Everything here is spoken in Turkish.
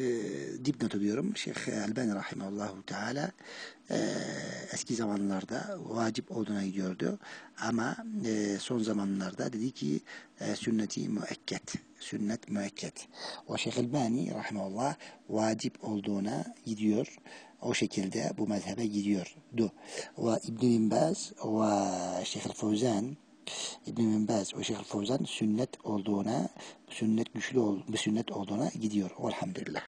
e, dipnotu diyorum. Şeyh Elbani Rahimallahu Teala e, eski zamanlarda vacip olduğuna gidiyordu. Ama e, son zamanlarda dedi ki e, sünneti müekket. Sünnet müekket. O Şeyh Elbani Rahimallah vacip olduğuna gidiyor. O şekilde bu mezhebe gidiyordu. Ve İbn bin Baz ve Şeyh Fevzan İbn bin Baz ve Şeyh Fevzan sünnet olduğuna, sünnet güçlü ol, bir sünnet olduğuna gidiyor. Elhamdülillah.